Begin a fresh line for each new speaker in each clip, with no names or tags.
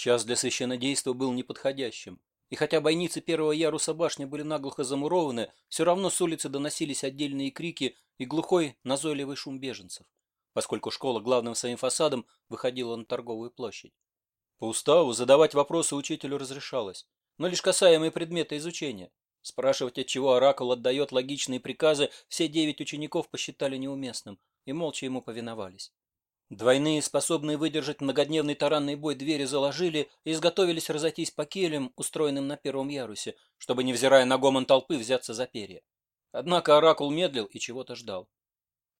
Час для священнодейства был неподходящим. И хотя бойницы первого яруса башни были наглухо замурованы, все равно с улицы доносились отдельные крики и глухой, назойливый шум беженцев, поскольку школа главным своим фасадом выходила на торговую площадь. По уставу задавать вопросы учителю разрешалось, но лишь касаемые предмета изучения. Спрашивать, от чего оракул отдает логичные приказы, все девять учеников посчитали неуместным и молча ему повиновались. Двойные, способные выдержать многодневный таранный бой, двери заложили и изготовились разойтись по келям, устроенным на первом ярусе, чтобы, невзирая на гомон толпы, взяться за перья. Однако Оракул медлил и чего-то ждал.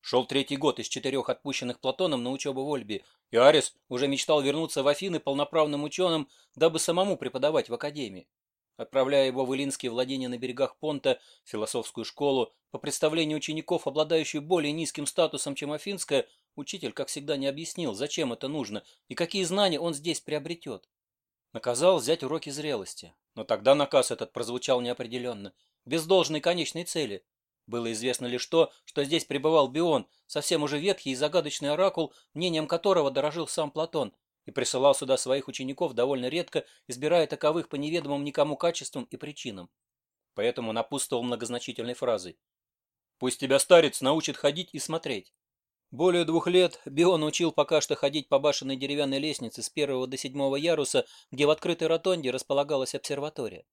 Шел третий год из четырех отпущенных Платоном на учебу в Ольби, и Арис уже мечтал вернуться в Афины полноправным ученым, дабы самому преподавать в академии. Отправляя его в Илинские владения на берегах Понта, философскую школу, по представлению учеников, обладающую более низким статусом, чем афинская, Учитель, как всегда, не объяснил, зачем это нужно и какие знания он здесь приобретет. Наказал взять уроки зрелости. Но тогда наказ этот прозвучал неопределенно, без должной конечной цели. Было известно лишь то, что здесь пребывал Бион, совсем уже ветхий и загадочный оракул, мнением которого дорожил сам Платон, и присылал сюда своих учеников довольно редко, избирая таковых по неведомым никому качествам и причинам. Поэтому напутствовал многозначительной фразой. «Пусть тебя старец научит ходить и смотреть». Более двух лет Бион учил пока что ходить по башенной деревянной лестнице с первого до седьмого яруса, где в открытой ротонде располагалась обсерватория.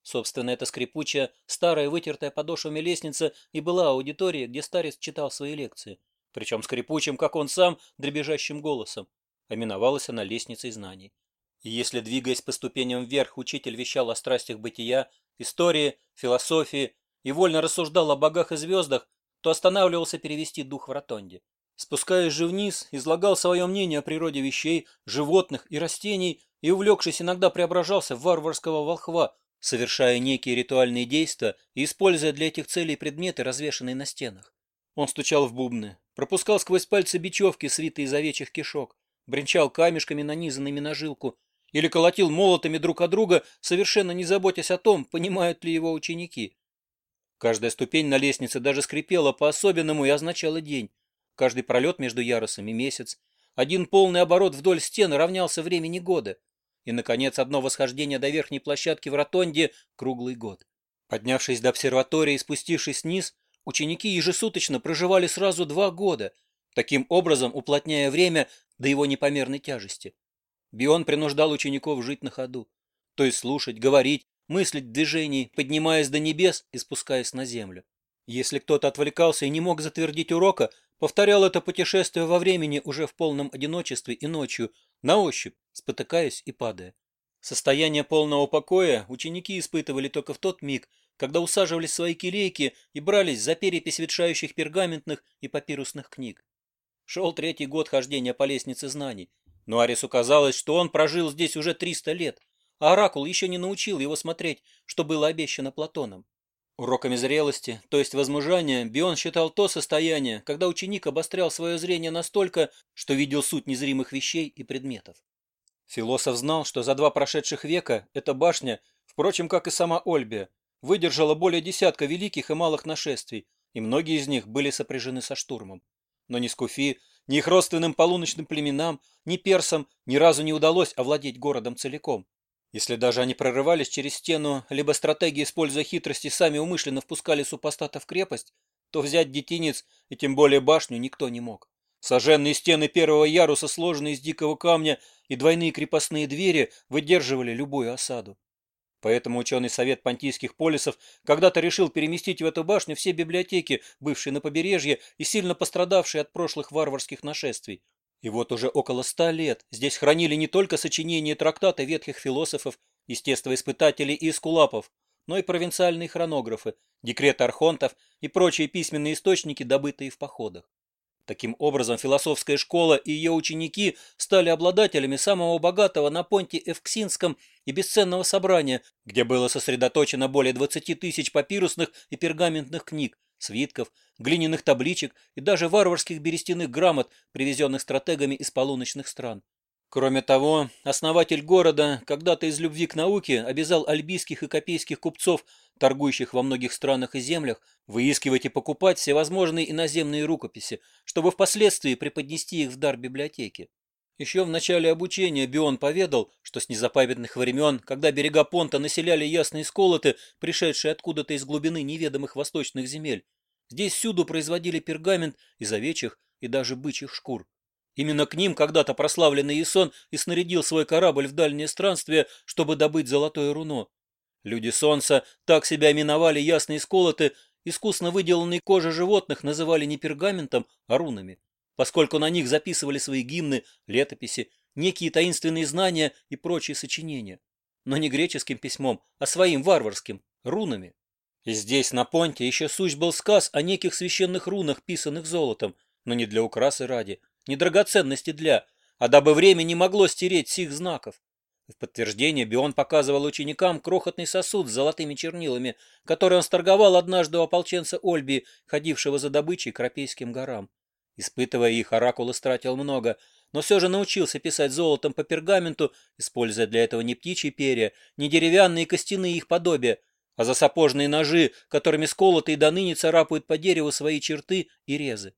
Собственно, эта скрипучая, старая, вытертая подошвами лестница и была аудиторией, где старец читал свои лекции. Причем скрипучим, как он сам, дребезжащим голосом. Оминовалась она лестницей знаний. И если, двигаясь по ступеням вверх, учитель вещал о страстях бытия, истории, философии и вольно рассуждал о богах и звездах, то останавливался перевести дух в ротонде. Спускаясь же вниз, излагал свое мнение о природе вещей, животных и растений и, увлекшись, иногда преображался в варварского волхва, совершая некие ритуальные действия и используя для этих целей предметы, развешанные на стенах. Он стучал в бубны, пропускал сквозь пальцы бечевки, свитые из овечьих кишок, бренчал камешками, нанизанными на жилку, или колотил молотами друг о друга, совершенно не заботясь о том, понимают ли его ученики. Каждая ступень на лестнице даже скрипела по-особенному и означала день. Каждый пролет между ярусами – месяц. Один полный оборот вдоль стены равнялся времени года. И, наконец, одно восхождение до верхней площадки в ротонде – круглый год. Поднявшись до обсерватории и спустившись вниз, ученики ежесуточно проживали сразу два года, таким образом уплотняя время до его непомерной тяжести. Бион принуждал учеников жить на ходу, то есть слушать, говорить, мыслить в движении, поднимаясь до небес и спускаясь на землю. Если кто-то отвлекался и не мог затвердить урока – Повторял это путешествие во времени уже в полном одиночестве и ночью, на ощупь, спотыкаясь и падая. Состояние полного покоя ученики испытывали только в тот миг, когда усаживались в свои келейки и брались за перепись ветшающих пергаментных и папирусных книг. Шел третий год хождения по лестнице знаний, но Арису казалось, что он прожил здесь уже 300 лет, а Оракул еще не научил его смотреть, что было обещано Платоном. Уроками зрелости, то есть возмужания, Бион считал то состояние, когда ученик обострял свое зрение настолько, что видел суть незримых вещей и предметов. Философ знал, что за два прошедших века эта башня, впрочем, как и сама Ольбия, выдержала более десятка великих и малых нашествий, и многие из них были сопряжены со штурмом. Но ни Скуфи, ни их родственным полуночным племенам, ни персам ни разу не удалось овладеть городом целиком. Если даже они прорывались через стену, либо стратеги, используя хитрости, сами умышленно впускали супостата в крепость, то взять детинец и тем более башню никто не мог. Сожженные стены первого яруса, сложенные из дикого камня, и двойные крепостные двери выдерживали любую осаду. Поэтому ученый совет понтийских полисов когда-то решил переместить в эту башню все библиотеки, бывшие на побережье и сильно пострадавшие от прошлых варварских нашествий – и вот уже около ста лет здесь хранили не только сочинения и трактаты ветхих философов, естествоиспытателей и эскулапов, но и провинциальные хронографы, декреты архонтов и прочие письменные источники, добытые в походах. Таким образом, философская школа и ее ученики стали обладателями самого богатого на понте Эвксинском и бесценного собрания, где было сосредоточено более 20 тысяч папирусных и пергаментных книг, свитков, глиняных табличек и даже варварских берестяных грамот, привезенных стратегами из полуночных стран. Кроме того, основатель города когда-то из любви к науке обязал альбийских и копейских купцов, торгующих во многих странах и землях, выискивать и покупать всевозможные иноземные рукописи, чтобы впоследствии преподнести их в дар библиотеке. Еще в начале обучения Бион поведал, что с незапамятных времен, когда берега Понта населяли ясные сколоты, пришедшие откуда-то из глубины неведомых восточных земель, здесь всюду производили пергамент из овечьих и даже бычьих шкур. Именно к ним когда-то прославленный Исон и снарядил свой корабль в дальнее странствие, чтобы добыть золотое руно. Люди солнца так себя именовали ясные сколоты, искусно выделанные кожи животных называли не пергаментом, а рунами поскольку на них записывали свои гимны, летописи, некие таинственные знания и прочие сочинения. Но не греческим письмом, а своим варварским, рунами. И здесь, на Понте, еще суть был сказ о неких священных рунах, писанных золотом, но не для украсы ради, не драгоценности для, а дабы время не могло стереть сих знаков. В подтверждение Бион показывал ученикам крохотный сосуд с золотыми чернилами, который он сторговал однажды у ополченца Ольби, ходившего за добычей к Рапейским горам. Испытывая их, Оракул истратил много, но все же научился писать золотом по пергаменту, используя для этого не птичьи перья, не деревянные костяные их подобия, а засапожные ножи, которыми сколоты и доныне царапают по дереву свои черты и резы.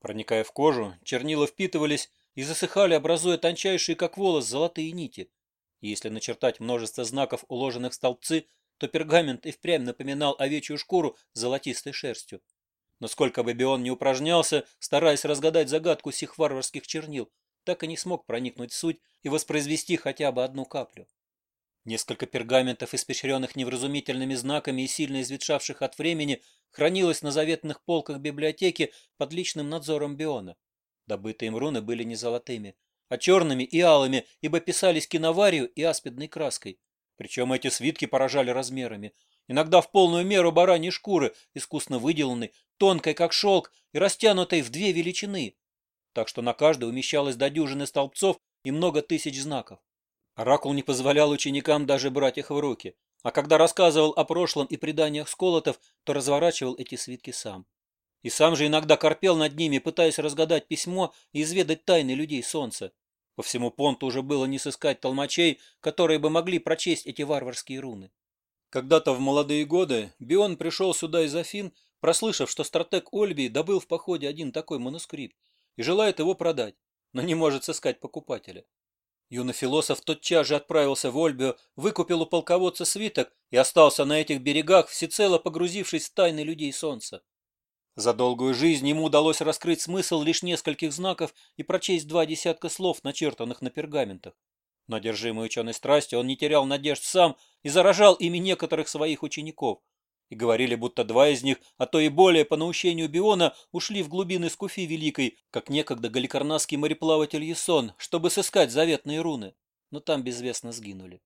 Проникая в кожу, чернила впитывались и засыхали, образуя тончайшие, как волос, золотые нити. И если начертать множество знаков, уложенных в столбцы, то пергамент и впрямь напоминал овечью шкуру с золотистой шерстью. Но сколько бы Бион не упражнялся, стараясь разгадать загадку сих варварских чернил, так и не смог проникнуть в суть и воспроизвести хотя бы одну каплю. Несколько пергаментов, испещренных невразумительными знаками и сильно изветшавших от времени, хранилось на заветных полках библиотеки под личным надзором Биона. Добытые им руны были не золотыми, а черными и алыми, ибо писались киноварию и аспидной краской. Причем эти свитки поражали размерами иногда в полную меру бараньи шкуры, искусно выделанной, тонкой как шелк и растянутой в две величины. Так что на каждой умещалось до дюжины столбцов и много тысяч знаков. Оракул не позволял ученикам даже брать их в руки, а когда рассказывал о прошлом и преданиях сколотов, то разворачивал эти свитки сам. И сам же иногда корпел над ними, пытаясь разгадать письмо и изведать тайны людей солнца. По всему понту уже было не сыскать толмачей, которые бы могли прочесть эти варварские руны. Когда-то в молодые годы Бион пришел сюда из Афин, прослышав, что стратег Ольбий добыл в походе один такой манускрипт и желает его продать, но не может сыскать покупателя. Юный философ тотчас же отправился в Ольбию, выкупил у полководца свиток и остался на этих берегах, всецело погрузившись в тайны людей солнца. За долгую жизнь ему удалось раскрыть смысл лишь нескольких знаков и прочесть два десятка слов, начертанных на пергаментах. Но, ученой страстью, он не терял надежд сам и заражал ими некоторых своих учеников. И говорили, будто два из них, а то и более, по наущению Биона, ушли в глубины Скуфи Великой, как некогда галикарнасский мореплаватель Ясон, чтобы сыскать заветные руны. Но там безвестно сгинули.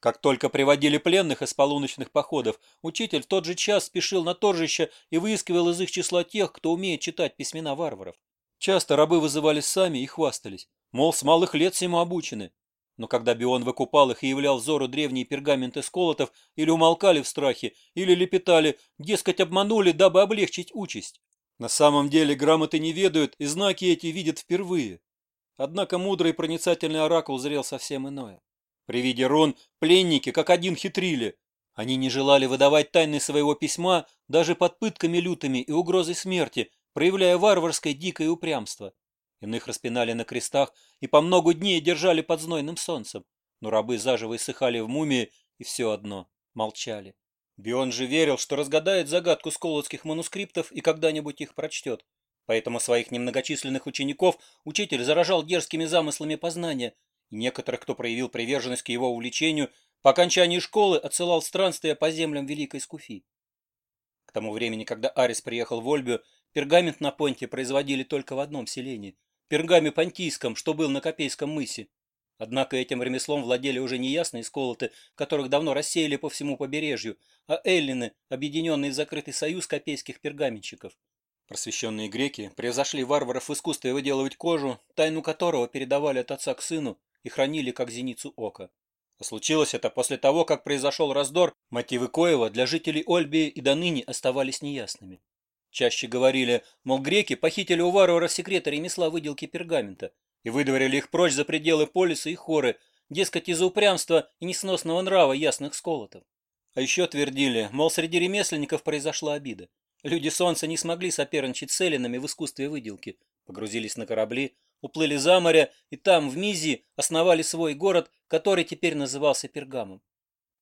Как только приводили пленных из полуночных походов, учитель в тот же час спешил на торжище и выискивал из их числа тех, кто умеет читать письмена варваров. Часто рабы вызывались сами и хвастались. Мол, с малых лет всему обучены. Но когда Бион выкупал их и являл взору древние пергаменты сколотов, или умолкали в страхе, или лепетали, дескать, обманули, дабы облегчить участь. На самом деле грамоты не ведают, и знаки эти видят впервые. Однако мудрый проницательный оракул зрел совсем иное. При виде Рон пленники как один хитрили. Они не желали выдавать тайны своего письма даже под пытками лютыми и угрозой смерти, проявляя варварское дикое упрямство. Иных распинали на крестах и по много дней держали под знойным солнцем. Но рабы заживо иссыхали в мумии и все одно молчали. Бион же верил, что разгадает загадку сколотских манускриптов и когда-нибудь их прочтет. Поэтому своих немногочисленных учеников учитель заражал дерзкими замыслами познания, и некоторых, кто проявил приверженность к его увлечению, по окончании школы отсылал странствия по землям Великой Скуфи. К тому времени, когда Арис приехал в Ольбию, пергамент на понте производили только в одном селении – Пергами понтийском, что был на Копейском мысе. Однако этим ремеслом владели уже не ясные сколоты, которых давно рассеяли по всему побережью, а эллины, объединенные в закрытый союз копейских пергаменщиков. Просвещенные греки превзошли варваров в искусстве выделывать кожу, тайну которого передавали от отца к сыну и хранили как зеницу ока. А случилось это после того, как произошел раздор, мотивы Коева для жителей Ольбии и до ныне оставались неясными. Чаще говорили, мол, греки похитили у варвара секретаря ремесла выделки пергамента и выдворили их прочь за пределы полиса и хоры, дескать, из-за упрямства и несносного нрава ясных сколотов. А еще твердили, мол, среди ремесленников произошла обида. Люди солнца не смогли соперничать с эллинами в искусстве выделки, погрузились на корабли, уплыли за море и там, в Мизии, основали свой город, который теперь назывался Пергамом.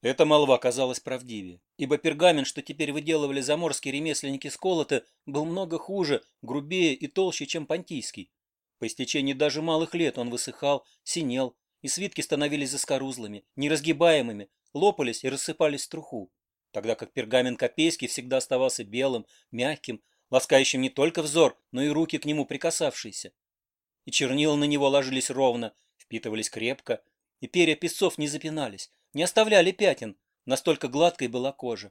Эта молва казалась правдивее, ибо пергамент, что теперь выделывали заморские ремесленники с колота, был много хуже, грубее и толще, чем понтийский. По истечении даже малых лет он высыхал, синел, и свитки становились заскорузлыми, неразгибаемыми, лопались и рассыпались в труху, тогда как пергамент копейский всегда оставался белым, мягким, ласкающим не только взор, но и руки к нему прикасавшиеся. И чернила на него ложились ровно, впитывались крепко, и перья песцов не запинались, не оставляли пятен, настолько гладкой была кожа.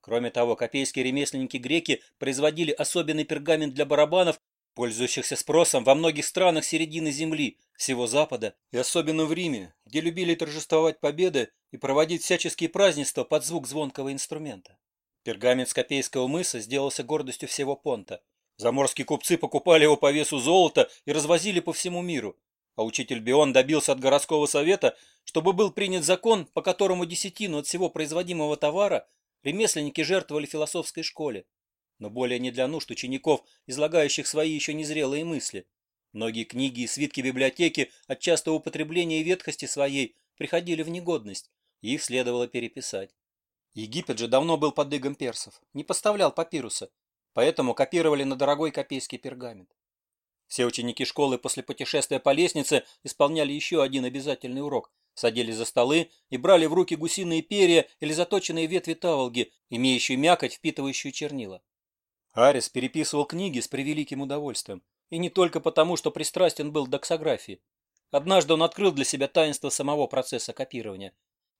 Кроме того, копейские ремесленники-греки производили особенный пергамент для барабанов, пользующихся спросом во многих странах середины земли, всего Запада, и особенно в Риме, где любили торжествовать победы и проводить всяческие празднества под звук звонкого инструмента. Пергамент с Копейского мыса сделался гордостью всего понта. Заморские купцы покупали его по весу золота и развозили по всему миру. А учитель Бион добился от городского совета, чтобы был принят закон, по которому десятину от всего производимого товара ремесленники жертвовали философской школе. Но более не для нужд учеников, излагающих свои еще незрелые мысли. Многие книги и свитки библиотеки от частого употребления и ветхости своей приходили в негодность, и их следовало переписать. Египет же давно был под игом персов, не поставлял папируса, поэтому копировали на дорогой копейский пергамент. Все ученики школы после путешествия по лестнице исполняли еще один обязательный урок. Садились за столы и брали в руки гусиные перья или заточенные ветви таволги, имеющие мякоть, впитывающую чернила. Арис переписывал книги с превеликим удовольствием. И не только потому, что пристрастен был к доксографии. Однажды он открыл для себя таинство самого процесса копирования.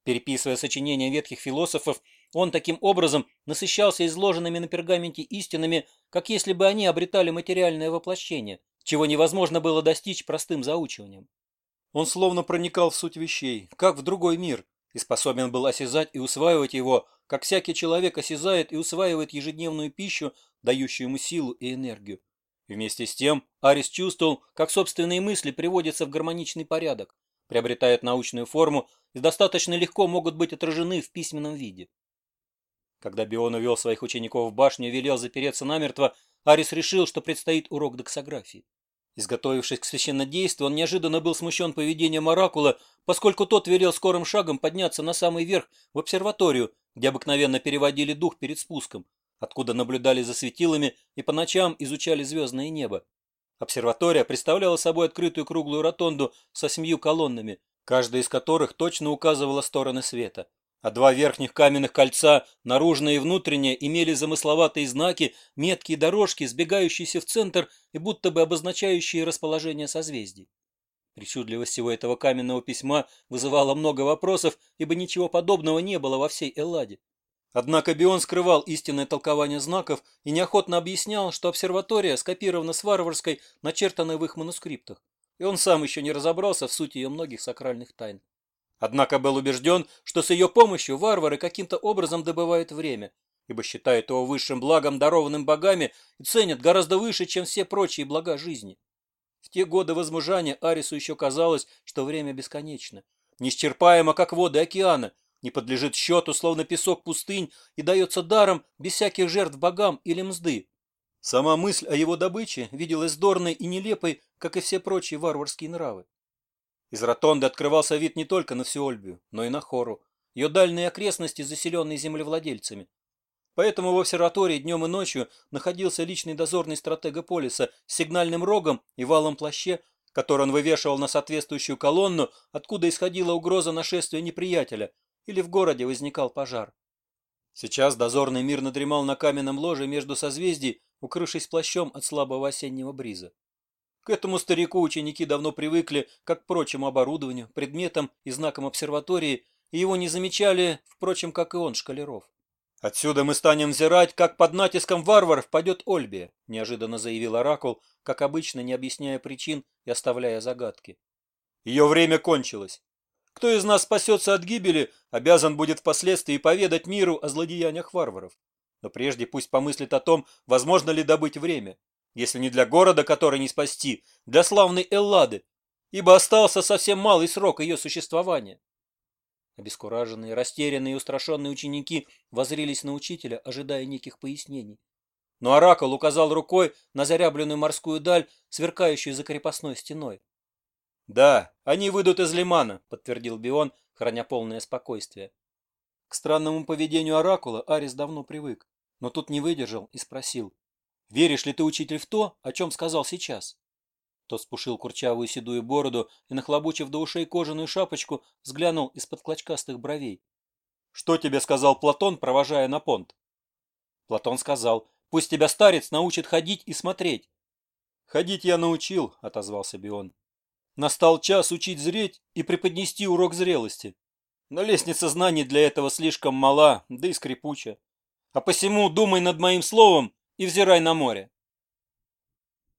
Переписывая сочинения ветхих философов, он таким образом насыщался изложенными на пергаменте истинами, как если бы они обретали материальное воплощение – чего невозможно было достичь простым заучиванием. Он словно проникал в суть вещей, как в другой мир, и способен был осязать и усваивать его, как всякий человек осязает и усваивает ежедневную пищу, дающую ему силу и энергию. Вместе с тем Арис чувствовал, как собственные мысли приводятся в гармоничный порядок, приобретают научную форму и достаточно легко могут быть отражены в письменном виде. Когда Бион увел своих учеников в башню и велел запереться намертво, Арис решил, что предстоит урок доксографии. Изготовившись к священнодействию, он неожиданно был смущен поведением оракула, поскольку тот велел скорым шагом подняться на самый верх в обсерваторию, где обыкновенно переводили дух перед спуском, откуда наблюдали за светилами и по ночам изучали звездное небо. Обсерватория представляла собой открытую круглую ротонду со семью колоннами, каждая из которых точно указывала стороны света а два верхних каменных кольца, наружное и внутреннее, имели замысловатые знаки, меткие дорожки, сбегающиеся в центр и будто бы обозначающие расположение созвездий. Причудливость всего этого каменного письма вызывала много вопросов, ибо ничего подобного не было во всей Элладе. Однако Бион скрывал истинное толкование знаков и неохотно объяснял, что обсерватория скопирована с варварской, начертанной в их манускриптах, и он сам еще не разобрался в сути ее многих сакральных тайн. Однако был убежден, что с ее помощью варвары каким-то образом добывают время, ибо считают его высшим благом, дарованным богами, и ценят гораздо выше, чем все прочие блага жизни. В те годы возмужания Арису еще казалось, что время бесконечно, неисчерпаемо, как воды океана, не подлежит счету, словно песок пустынь, и дается даром без всяких жертв богам или мзды. Сама мысль о его добыче виделась здорной и нелепой, как и все прочие варварские нравы. Из ротонды открывался вид не только на Всеольбию, но и на Хору, ее дальние окрестности, заселенные землевладельцами. Поэтому в обсерватории днем и ночью находился личный дозорный стратега полиса с сигнальным рогом и валом плаще, который он вывешивал на соответствующую колонну, откуда исходила угроза нашествия неприятеля, или в городе возникал пожар. Сейчас дозорный мир надремал на каменном ложе между созвездий, укрывшись плащом от слабого осеннего бриза. К этому старику ученики давно привыкли, как к прочему оборудованию, предметам и знакам обсерватории, и его не замечали, впрочем, как и он, шкалеров. «Отсюда мы станем взирать, как под натиском варваров пойдет Ольбия», неожиданно заявил Оракул, как обычно, не объясняя причин и оставляя загадки. «Ее время кончилось. Кто из нас спасется от гибели, обязан будет впоследствии поведать миру о злодеяниях варваров. Но прежде пусть помыслит о том, возможно ли добыть время если не для города, который не спасти, для славной Эллады, ибо остался совсем малый срок ее существования. Обескураженные, растерянные и устрашенные ученики возрились на учителя, ожидая неких пояснений. Но Оракул указал рукой на зарябленную морскую даль, сверкающую за крепостной стеной. — Да, они выйдут из лимана, — подтвердил Бион, храня полное спокойствие. К странному поведению Оракула Арис давно привык, но тут не выдержал и спросил. «Веришь ли ты, учитель, в то, о чем сказал сейчас?» Тот спушил курчавую седую бороду и, нахлобучив до ушей кожаную шапочку, взглянул из-под клочкастых бровей. «Что тебе сказал Платон, провожая на понт?» Платон сказал, «Пусть тебя старец научит ходить и смотреть». «Ходить я научил», — отозвался Бион. «Настал час учить зреть и преподнести урок зрелости. Но лестница знаний для этого слишком мала, да и скрипуча. А посему думай над моим словом невзирая на море.